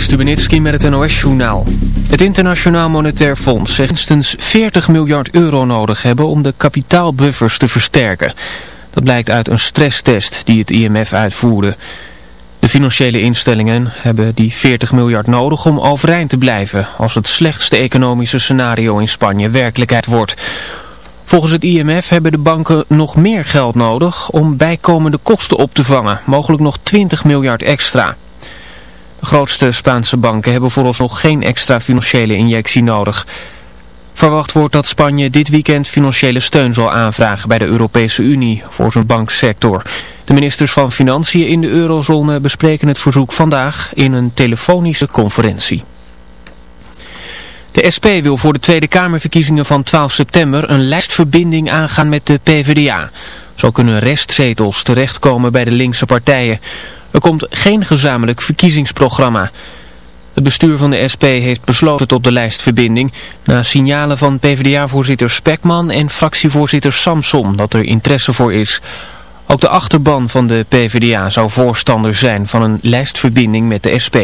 Stubenitski met het NOS-journaal. Het Internationaal Monetair Fonds zegt minstens 40 miljard euro nodig hebben om de kapitaalbuffers te versterken. Dat blijkt uit een stresstest die het IMF uitvoerde. De financiële instellingen hebben die 40 miljard nodig om overeind te blijven als het slechtste economische scenario in Spanje werkelijkheid wordt. Volgens het IMF hebben de banken nog meer geld nodig om bijkomende kosten op te vangen, mogelijk nog 20 miljard extra. De grootste Spaanse banken hebben vooralsnog geen extra financiële injectie nodig. Verwacht wordt dat Spanje dit weekend financiële steun zal aanvragen bij de Europese Unie voor zijn banksector. De ministers van Financiën in de eurozone bespreken het verzoek vandaag in een telefonische conferentie. De SP wil voor de Tweede Kamerverkiezingen van 12 september een lijstverbinding aangaan met de PvdA. Zo kunnen restzetels terechtkomen bij de linkse partijen. Er komt geen gezamenlijk verkiezingsprogramma. Het bestuur van de SP heeft besloten tot de lijstverbinding... na signalen van PvdA-voorzitter Spekman en fractievoorzitter Samson dat er interesse voor is. Ook de achterban van de PvdA zou voorstander zijn van een lijstverbinding met de SP.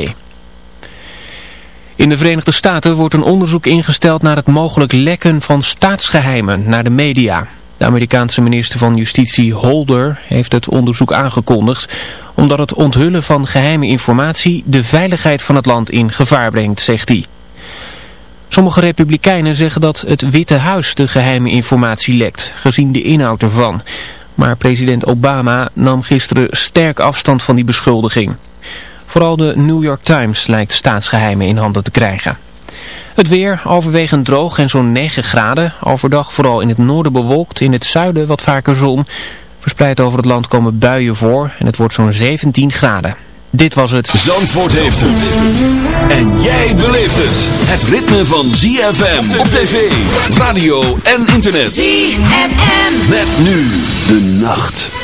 In de Verenigde Staten wordt een onderzoek ingesteld naar het mogelijk lekken van staatsgeheimen naar de media. De Amerikaanse minister van Justitie Holder heeft het onderzoek aangekondigd omdat het onthullen van geheime informatie de veiligheid van het land in gevaar brengt, zegt hij. Sommige republikeinen zeggen dat het Witte Huis de geheime informatie lekt, gezien de inhoud ervan. Maar president Obama nam gisteren sterk afstand van die beschuldiging. Vooral de New York Times lijkt staatsgeheimen in handen te krijgen. Het weer overwegend droog en zo'n 9 graden. Overdag vooral in het noorden bewolkt, in het zuiden wat vaker zon. Verspreid over het land komen buien voor en het wordt zo'n 17 graden. Dit was het. Zandvoort heeft het. En jij beleeft het. Het ritme van ZFM op tv, radio en internet. ZFM. Met nu de nacht.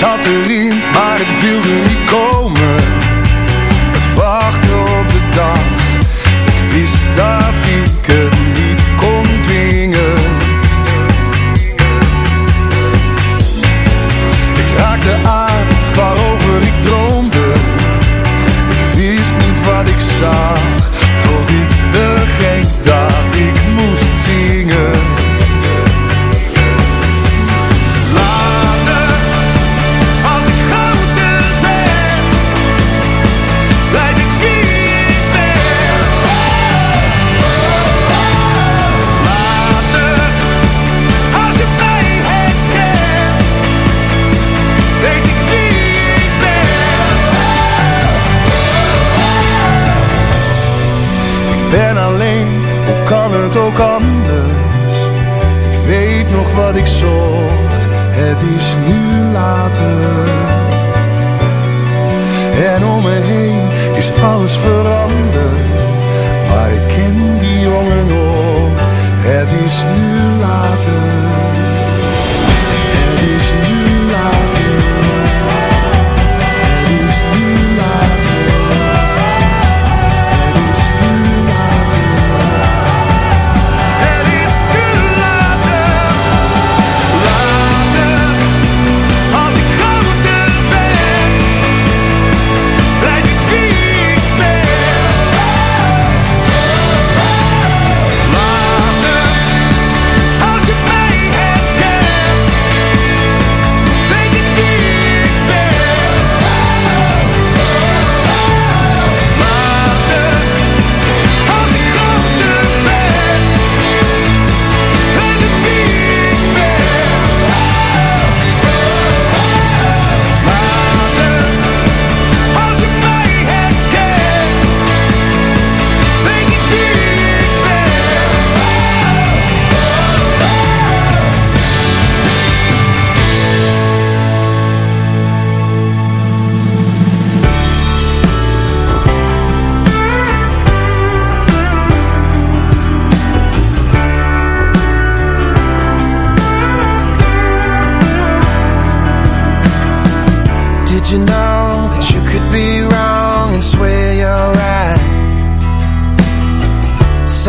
zat erin, maar het viel erin.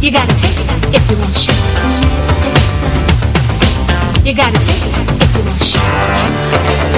You gotta take it if you want shit. You gotta take it if you want shit.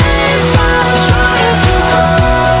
a baseball trying to